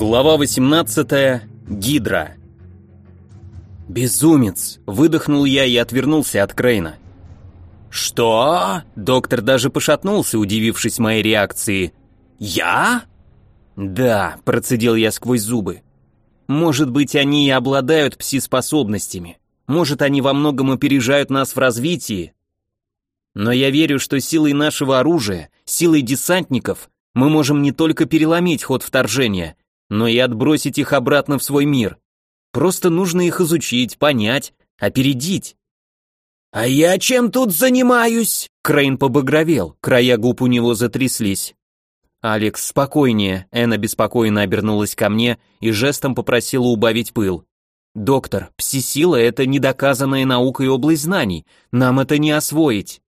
Глава 18. Гидра. Безумец, выдохнул я и отвернулся от Крейна. Что? Доктор даже пошатнулся, удивившись моей реакции. Я? Да, процедил я сквозь зубы. Может быть, они и обладают пси-способностями. Может, они во многом опережают нас в развитии. Но я верю, что силой нашего оружия, силой десантников, мы можем не только переломить ход вторжения, но и отбросить их обратно в свой мир. Просто нужно их изучить, понять, опередить. «А я чем тут занимаюсь?» Крейн побагровел, края губ у него затряслись. «Алекс, спокойнее», Энна беспокойно обернулась ко мне и жестом попросила убавить пыл. «Доктор, пси-сила — это недоказанная наукой область знаний, нам это не освоить».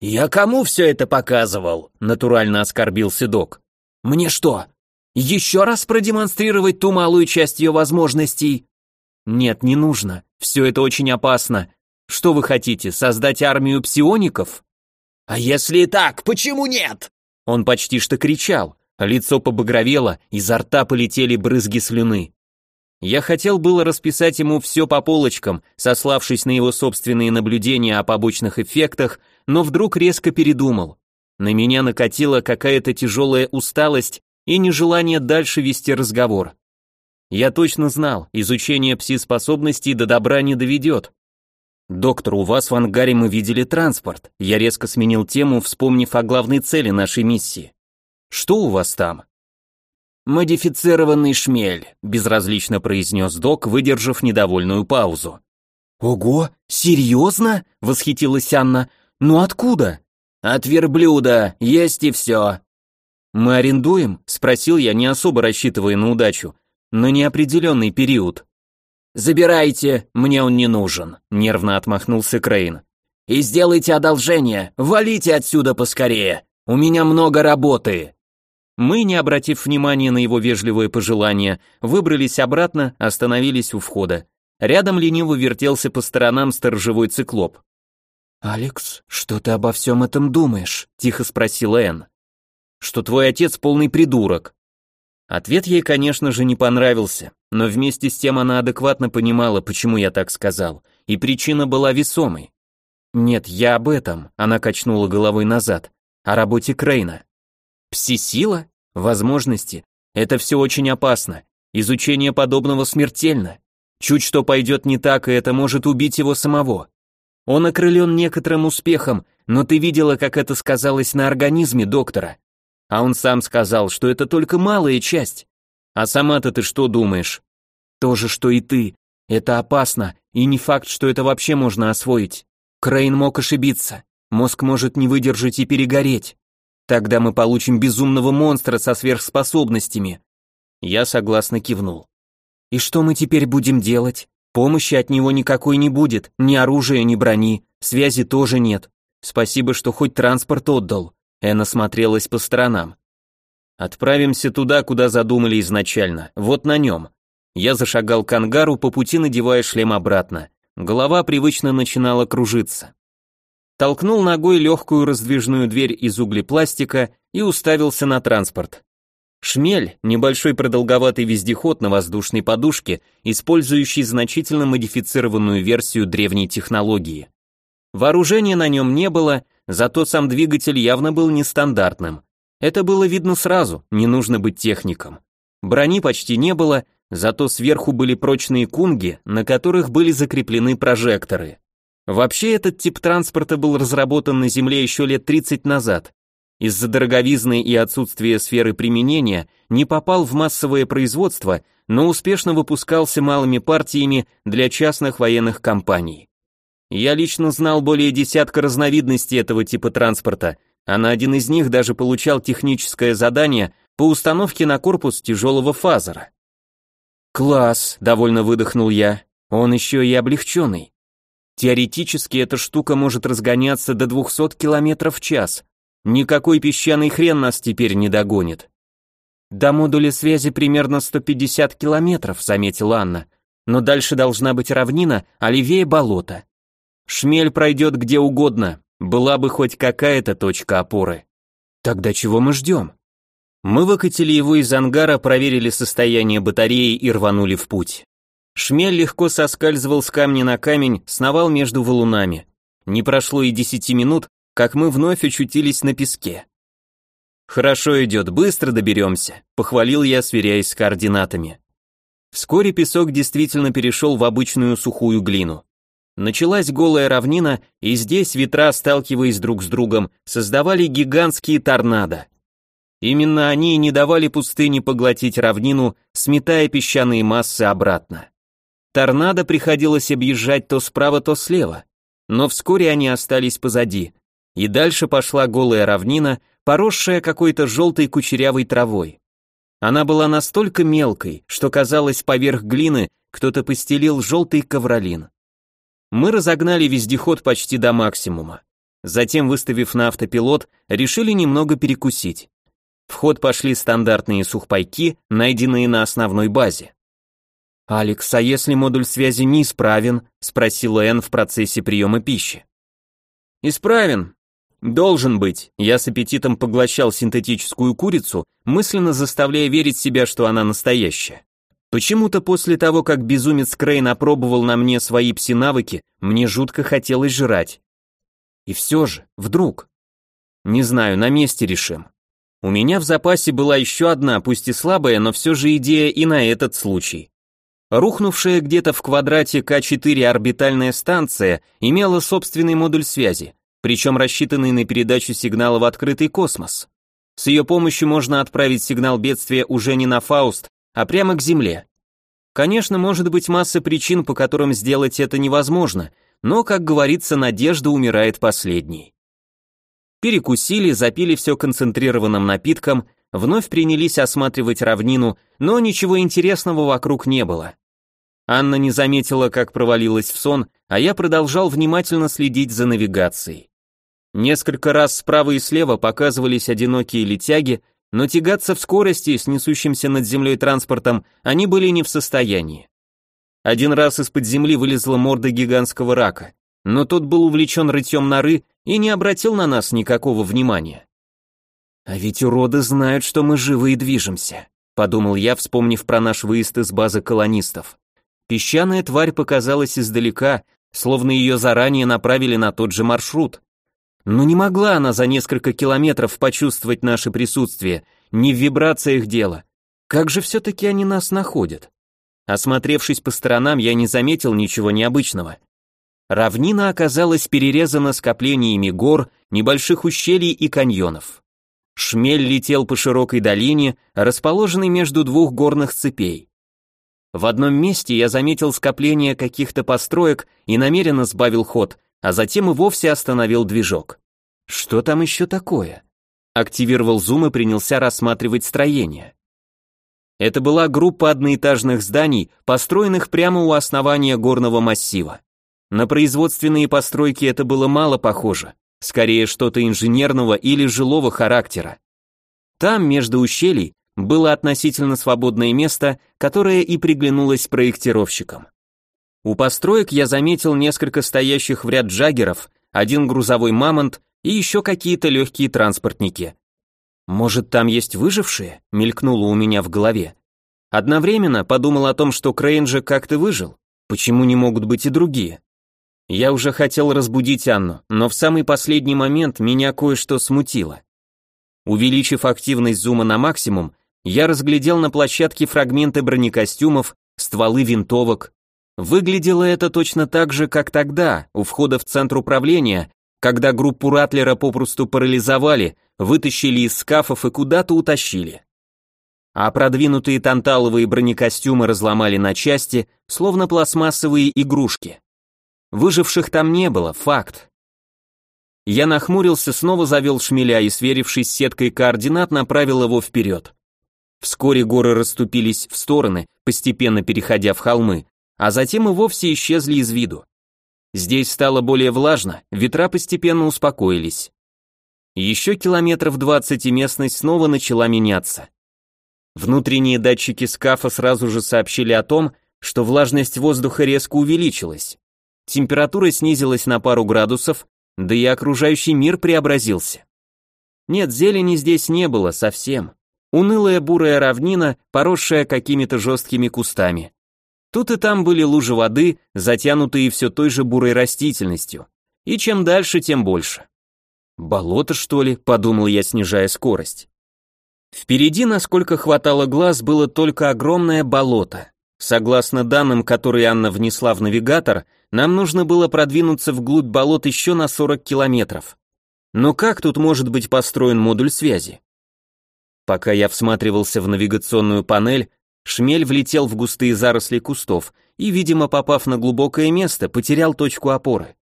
«Я кому все это показывал?» — натурально оскорбился док. «Мне что, еще раз продемонстрировать ту малую часть ее возможностей? Нет, не нужно. Все это очень опасно. Что вы хотите, создать армию псиоников? А если и так, почему нет? Он почти что кричал. Лицо побагровело, изо рта полетели брызги слюны. Я хотел было расписать ему все по полочкам, сославшись на его собственные наблюдения о побочных эффектах, но вдруг резко передумал. На меня накатила какая-то тяжелая усталость, и нежелание дальше вести разговор. Я точно знал, изучение пси-способностей до добра не доведет. «Доктор, у вас в ангаре мы видели транспорт». Я резко сменил тему, вспомнив о главной цели нашей миссии. «Что у вас там?» «Модифицированный шмель», — безразлично произнес док, выдержав недовольную паузу. «Ого, серьезно?» — восхитилась Анна. «Ну откуда?» «От верблюда, есть и все», «Мы арендуем?» – спросил я, не особо рассчитывая на удачу. «На неопределенный период». «Забирайте, мне он не нужен», – нервно отмахнулся Крейн. «И сделайте одолжение, валите отсюда поскорее, у меня много работы». Мы, не обратив внимания на его вежливое пожелание, выбрались обратно, остановились у входа. Рядом лениво вертелся по сторонам сторожевой циклоп. «Алекс, что ты обо всем этом думаешь?» – тихо спросила Энн что твой отец полный придурок. Ответ ей, конечно же, не понравился, но вместе с тем она адекватно понимала, почему я так сказал, и причина была весомой. Нет, я об этом, она качнула головой назад, о работе Крейна. Пси-сила? Возможности? Это все очень опасно. Изучение подобного смертельно. Чуть что пойдет не так, и это может убить его самого. Он окрылен некоторым успехом, но ты видела, как это сказалось на организме доктора. А он сам сказал, что это только малая часть. А сама-то ты что думаешь? То же, что и ты. Это опасно, и не факт, что это вообще можно освоить. Крейн мог ошибиться. Мозг может не выдержать и перегореть. Тогда мы получим безумного монстра со сверхспособностями. Я согласно кивнул. И что мы теперь будем делать? Помощи от него никакой не будет, ни оружия, ни брони, связи тоже нет. Спасибо, что хоть транспорт отдал. Эна смотрелась по сторонам. «Отправимся туда, куда задумали изначально, вот на нем». Я зашагал к ангару, по пути надевая шлем обратно. Голова привычно начинала кружиться. Толкнул ногой легкую раздвижную дверь из углепластика и уставился на транспорт. Шмель – небольшой продолговатый вездеход на воздушной подушке, использующий значительно модифицированную версию древней технологии. Вооружения на нем не было, Зато сам двигатель явно был нестандартным. Это было видно сразу, не нужно быть техником. Брони почти не было, зато сверху были прочные кунги, на которых были закреплены прожекторы. Вообще этот тип транспорта был разработан на Земле еще лет 30 назад. Из-за дороговизны и отсутствия сферы применения не попал в массовое производство, но успешно выпускался малыми партиями для частных военных компаний. Я лично знал более десятка разновидностей этого типа транспорта, а на один из них даже получал техническое задание по установке на корпус тяжелого фазера. «Класс», — довольно выдохнул я, — «он еще и облегченный. Теоретически эта штука может разгоняться до 200 км в час. Никакой песчаный хрен нас теперь не догонит». «До модуля связи примерно 150 километров», — заметила Анна. «Но дальше должна быть равнина, а левее болото. Шмель пройдет где угодно, была бы хоть какая-то точка опоры. Тогда чего мы ждем? Мы выкатили его из ангара, проверили состояние батареи и рванули в путь. Шмель легко соскальзывал с камня на камень, сновал между валунами. Не прошло и десяти минут, как мы вновь очутились на песке. «Хорошо идет, быстро доберемся», — похвалил я, сверяясь с координатами. Вскоре песок действительно перешел в обычную сухую глину. Началась голая равнина, и здесь ветра, сталкиваясь друг с другом, создавали гигантские торнадо. Именно они не давали пустыне поглотить равнину, сметая песчаные массы обратно. Торнадо приходилось объезжать то справа, то слева, но вскоре они остались позади, и дальше пошла голая равнина, поросшая какой-то желтой кучерявой травой. Она была настолько мелкой, что казалось поверх глины кто-то постелил желтый ковролин. Мы разогнали вездеход почти до максимума. Затем, выставив на автопилот, решили немного перекусить. В ход пошли стандартные сухпайки, найденные на основной базе. «Алекс, а если модуль связи неисправен?» — спросила Энн в процессе приема пищи. «Исправен. Должен быть». Я с аппетитом поглощал синтетическую курицу, мысленно заставляя верить себя, что она настоящая. Почему-то после того, как безумец Крейн опробовал на мне свои пси-навыки, мне жутко хотелось жрать. И все же, вдруг. Не знаю, на месте решим. У меня в запасе была еще одна, пусть и слабая, но все же идея и на этот случай. Рухнувшая где-то в квадрате К4 орбитальная станция имела собственный модуль связи, причем рассчитанный на передачу сигнала в открытый космос. С ее помощью можно отправить сигнал бедствия уже не на Фауст, а прямо к Земле. Конечно, может быть масса причин, по которым сделать это невозможно, но, как говорится, надежда умирает последней. Перекусили, запили все концентрированным напитком, вновь принялись осматривать равнину, но ничего интересного вокруг не было. Анна не заметила, как провалилась в сон, а я продолжал внимательно следить за навигацией. Несколько раз справа и слева показывались одинокие летяги, но тягаться в скорости с несущимся над землей транспортом они были не в состоянии. Один раз из-под земли вылезла морда гигантского рака, но тот был увлечен рытьем норы и не обратил на нас никакого внимания. «А ведь уроды знают, что мы живы и движемся», подумал я, вспомнив про наш выезд из базы колонистов. Песчаная тварь показалась издалека, словно ее заранее направили на тот же маршрут. Но не могла она за несколько километров почувствовать наше присутствие, не в вибрациях дело. Как же все-таки они нас находят? Осмотревшись по сторонам, я не заметил ничего необычного. Равнина оказалась перерезана скоплениями гор, небольших ущелий и каньонов. Шмель летел по широкой долине, расположенной между двух горных цепей. В одном месте я заметил скопление каких-то построек и намеренно сбавил ход, а затем и вовсе остановил движок. Что там еще такое? Активировал зум и принялся рассматривать строение. Это была группа одноэтажных зданий, построенных прямо у основания горного массива. На производственные постройки это было мало похоже, скорее что-то инженерного или жилого характера. Там, между ущелий, было относительно свободное место, которое и приглянулось проектировщикам. У построек я заметил несколько стоящих в ряд джаггеров, один грузовой мамонт и еще какие-то легкие транспортники. Может, там есть выжившие? мелькнуло у меня в голове. Одновременно подумал о том, что Крейн же как-то выжил. Почему не могут быть и другие? Я уже хотел разбудить Анну, но в самый последний момент меня кое-что смутило. Увеличив активность зума на максимум, я разглядел на площадке фрагменты бронекостюмов, стволы винтовок, Выглядело это точно так же, как тогда, у входа в центр управления, когда группу Ратлера попросту парализовали, вытащили из скафов и куда-то утащили. А продвинутые танталовые бронекостюмы разломали на части, словно пластмассовые игрушки. Выживших там не было, факт. Я нахмурился, снова завел шмеля и, сверившись с сеткой координат, направил его вперед. Вскоре горы расступились в стороны, постепенно переходя в холмы, а затем и вовсе исчезли из виду. Здесь стало более влажно, ветра постепенно успокоились. Еще километров 20 и местность снова начала меняться. Внутренние датчики скафа сразу же сообщили о том, что влажность воздуха резко увеличилась. Температура снизилась на пару градусов, да и окружающий мир преобразился. Нет, зелени здесь не было совсем. Унылая бурая равнина, поросшая какими-то жесткими кустами. Тут и там были лужи воды, затянутые все той же бурой растительностью. И чем дальше, тем больше. Болото, что ли, подумал я, снижая скорость. Впереди, насколько хватало глаз, было только огромное болото. Согласно данным, которые Анна внесла в навигатор, нам нужно было продвинуться вглубь болот еще на 40 километров. Но как тут может быть построен модуль связи? Пока я всматривался в навигационную панель, шмель влетел в густые заросли кустов и, видимо, попав на глубокое место, потерял точку опоры.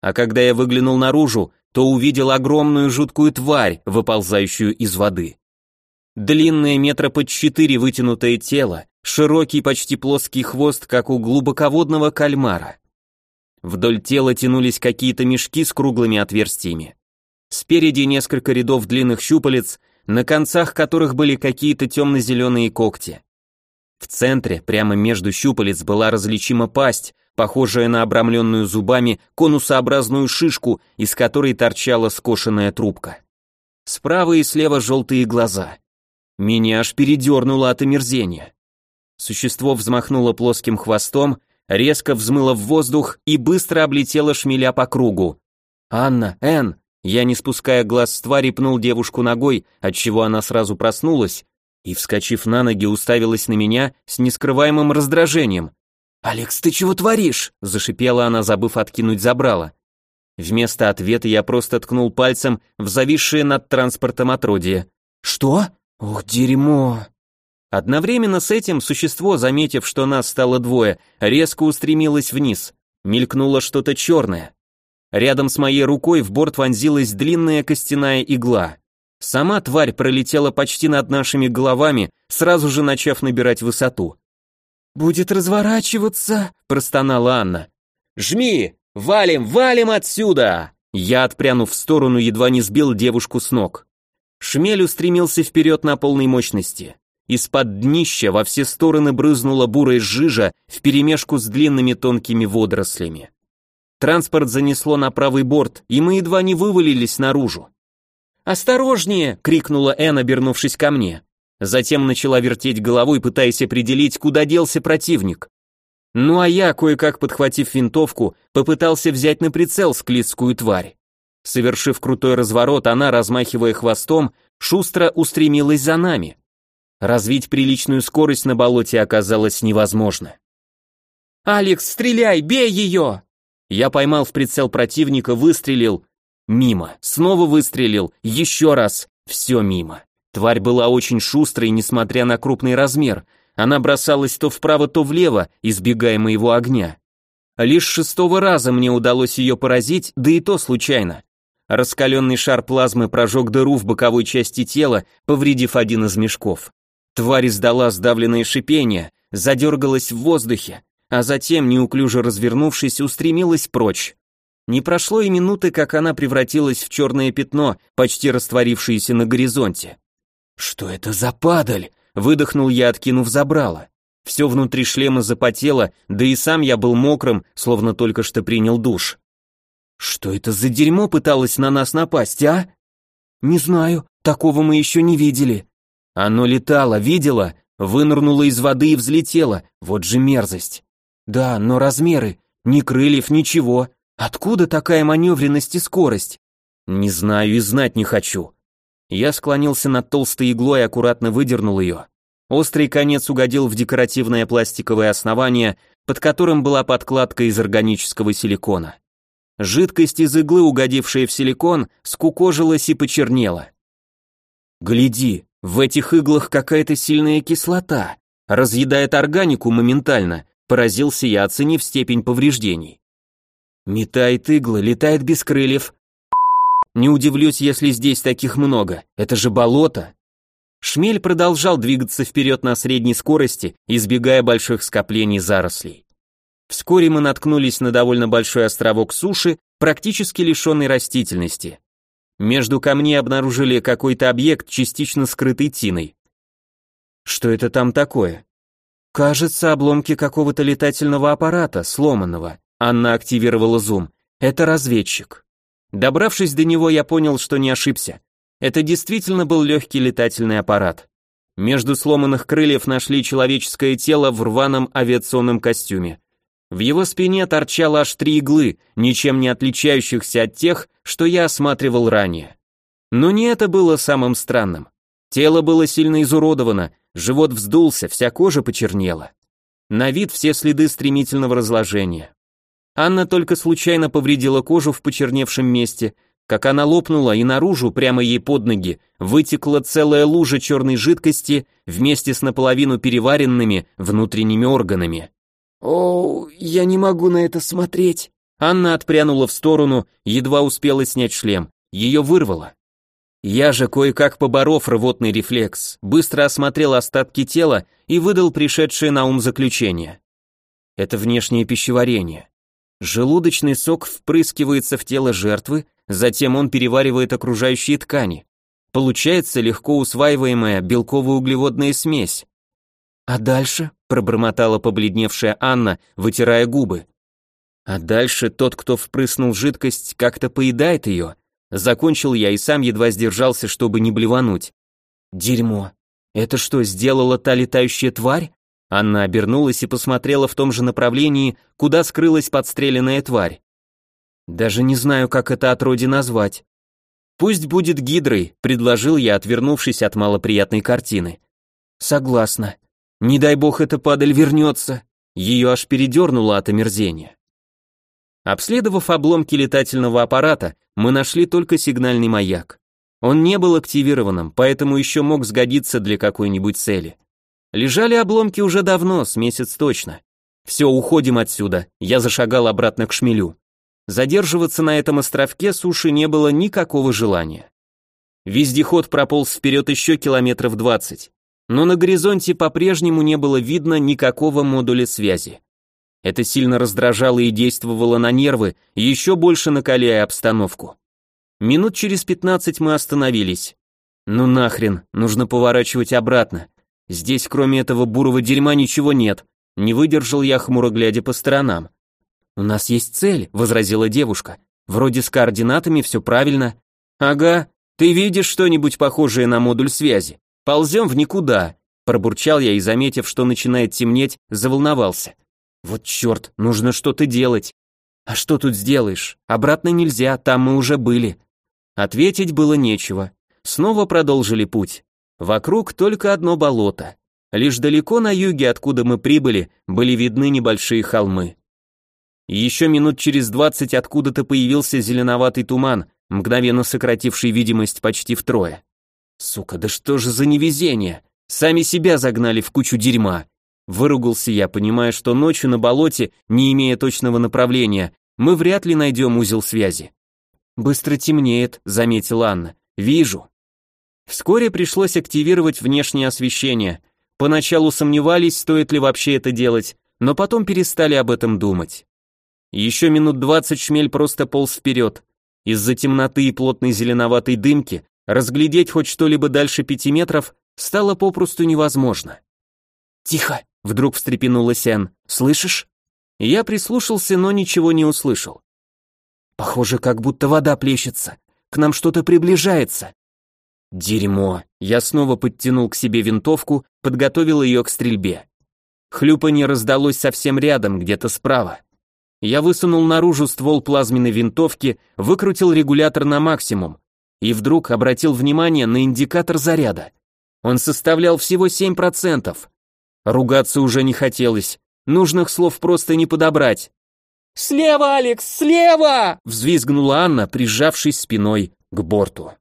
А когда я выглянул наружу, то увидел огромную жуткую тварь, выползающую из воды. Длинное метра под четыре вытянутое тело, широкий почти плоский хвост, как у глубоководного кальмара. Вдоль тела тянулись какие-то мешки с круглыми отверстиями. Спереди несколько рядов длинных щупалец, на концах которых были какие-то темно-зеленые когти. В центре, прямо между щупалец, была различима пасть, похожая на обрамленную зубами конусообразную шишку, из которой торчала скошенная трубка. Справа и слева желтые глаза. Меня аж передернуло от омерзения. Существо взмахнуло плоским хвостом, резко взмыло в воздух и быстро облетело шмеля по кругу. «Анна, Энн, я, не спуская глаз с твари, пнул девушку ногой, отчего она сразу проснулась, и, вскочив на ноги, уставилась на меня с нескрываемым раздражением. «Алекс, ты чего творишь?» – зашипела она, забыв откинуть забрало. Вместо ответа я просто ткнул пальцем в зависшее над транспортом отродье. «Что? Ох, дерьмо!» Одновременно с этим существо, заметив, что нас стало двое, резко устремилось вниз. Мелькнуло что-то черное. Рядом с моей рукой в борт вонзилась длинная костяная игла. Сама тварь пролетела почти над нашими головами, сразу же начав набирать высоту. «Будет разворачиваться», — простонала Анна. «Жми! Валим, валим отсюда!» Я, отпрянув в сторону, едва не сбил девушку с ног. Шмель устремился вперед на полной мощности. Из-под днища во все стороны брызнула бурая жижа вперемешку с длинными тонкими водорослями. Транспорт занесло на правый борт, и мы едва не вывалились наружу. «Осторожнее!» — крикнула Энн, обернувшись ко мне. Затем начала вертеть головой, пытаясь определить, куда делся противник. Ну а я, кое-как подхватив винтовку, попытался взять на прицел склизкую тварь. Совершив крутой разворот, она, размахивая хвостом, шустро устремилась за нами. Развить приличную скорость на болоте оказалось невозможно. «Алекс, стреляй, бей ее!» Я поймал в прицел противника, выстрелил. Мимо. Снова выстрелил. Еще раз. Все мимо. Тварь была очень шустрой, несмотря на крупный размер. Она бросалась то вправо, то влево, избегая моего огня. Лишь шестого раза мне удалось ее поразить, да и то случайно. Раскаленный шар плазмы прожег дыру в боковой части тела, повредив один из мешков. Тварь издала сдавленное шипение, задергалась в воздухе, а затем, неуклюже развернувшись, устремилась прочь. Не прошло и минуты, как она превратилась в черное пятно, почти растворившееся на горизонте. «Что это за падаль?» — выдохнул я, откинув забрало. Все внутри шлема запотело, да и сам я был мокрым, словно только что принял душ. «Что это за дерьмо пыталось на нас напасть, а?» «Не знаю, такого мы еще не видели». «Оно летало, видела? Вынырнуло из воды и взлетело, вот же мерзость». Да, но размеры, ни крыльев, ничего. Откуда такая маневренность и скорость? Не знаю и знать не хочу. Я склонился над толстой иглой и аккуратно выдернул ее. Острый конец угодил в декоративное пластиковое основание, под которым была подкладка из органического силикона. Жидкость из иглы, угодившая в силикон, скукожилась и почернела. Гляди, в этих иглах какая-то сильная кислота, разъедает органику моментально, Поразился я, оценив степень повреждений. Метает иглы, летает без крыльев. Не удивлюсь, если здесь таких много. Это же болото. Шмель продолжал двигаться вперед на средней скорости, избегая больших скоплений зарослей. Вскоре мы наткнулись на довольно большой островок суши, практически лишенный растительности. Между камней обнаружили какой-то объект, частично скрытый тиной. Что это там такое? Кажется, обломки какого-то летательного аппарата, сломанного. Анна активировала зум. Это разведчик. Добравшись до него, я понял, что не ошибся. Это действительно был легкий летательный аппарат. Между сломанных крыльев нашли человеческое тело в рваном авиационном костюме. В его спине торчало аж три иглы, ничем не отличающихся от тех, что я осматривал ранее. Но не это было самым странным. Тело было сильно изуродовано, живот вздулся, вся кожа почернела. На вид все следы стремительного разложения. Анна только случайно повредила кожу в почерневшем месте, как она лопнула и наружу, прямо ей под ноги, вытекла целая лужа черной жидкости вместе с наполовину переваренными внутренними органами. «О, я не могу на это смотреть!» Анна отпрянула в сторону, едва успела снять шлем. Ее вырвало. Я же, кое-как поборов рвотный рефлекс, быстро осмотрел остатки тела и выдал пришедшее на ум заключение. Это внешнее пищеварение. Желудочный сок впрыскивается в тело жертвы, затем он переваривает окружающие ткани. Получается легко усваиваемая белково-углеводная смесь. А дальше, пробормотала побледневшая Анна, вытирая губы. А дальше тот, кто впрыснул жидкость, как-то поедает ее. Закончил я и сам едва сдержался, чтобы не блевануть. Дерьмо. Это что, сделала та летающая тварь? Анна обернулась и посмотрела в том же направлении, куда скрылась подстреленная тварь. Даже не знаю, как это отроди назвать. Пусть будет гидрой, предложил я, отвернувшись от малоприятной картины. Согласна. Не дай бог эта падаль вернется. Ее аж передернуло от омерзения. Обследовав обломки летательного аппарата, мы нашли только сигнальный маяк. Он не был активированным, поэтому еще мог сгодиться для какой-нибудь цели. Лежали обломки уже давно, с месяц точно. Все, уходим отсюда. Я зашагал обратно к шмелю. Задерживаться на этом островке суши не было никакого желания. Вездеход прополз вперед еще километров двадцать, но на горизонте по-прежнему не было видно никакого модуля связи. Это сильно раздражало и действовало на нервы, еще больше накаляя обстановку. Минут через пятнадцать мы остановились. Ну нахрен, нужно поворачивать обратно. Здесь кроме этого бурого дерьма ничего нет. Не выдержал я хмуро глядя по сторонам. У нас есть цель, возразила девушка. Вроде с координатами все правильно. Ага, ты видишь что-нибудь похожее на модуль связи? Ползем в никуда. Пробурчал я и, заметив, что начинает темнеть, заволновался. Вот черт, нужно что-то делать. А что тут сделаешь? Обратно нельзя, там мы уже были. Ответить было нечего. Снова продолжили путь. Вокруг только одно болото. Лишь далеко на юге, откуда мы прибыли, были видны небольшие холмы. Еще минут через двадцать откуда-то появился зеленоватый туман, мгновенно сокративший видимость почти втрое. Сука, да что же за невезение? Сами себя загнали в кучу дерьма. Выругался я, понимая, что ночью на болоте, не имея точного направления, мы вряд ли найдем узел связи. Быстро темнеет, заметила Анна. Вижу. Вскоре пришлось активировать внешнее освещение. Поначалу сомневались, стоит ли вообще это делать, но потом перестали об этом думать. Еще минут двадцать шмель просто полз вперед. Из-за темноты и плотной зеленоватой дымки разглядеть хоть что-либо дальше пяти метров стало попросту невозможно. «Тихо!» — вдруг встрепенулась Энн. «Слышишь?» Я прислушался, но ничего не услышал. «Похоже, как будто вода плещется. К нам что-то приближается». Дерьмо. Я снова подтянул к себе винтовку, подготовил ее к стрельбе. Хлюпанье раздалось совсем рядом, где-то справа. Я высунул наружу ствол плазменной винтовки, выкрутил регулятор на максимум и вдруг обратил внимание на индикатор заряда. Он составлял всего 7%. Ругаться уже не хотелось, нужных слов просто не подобрать. «Слева, Алекс, слева!» взвизгнула Анна, прижавшись спиной к борту.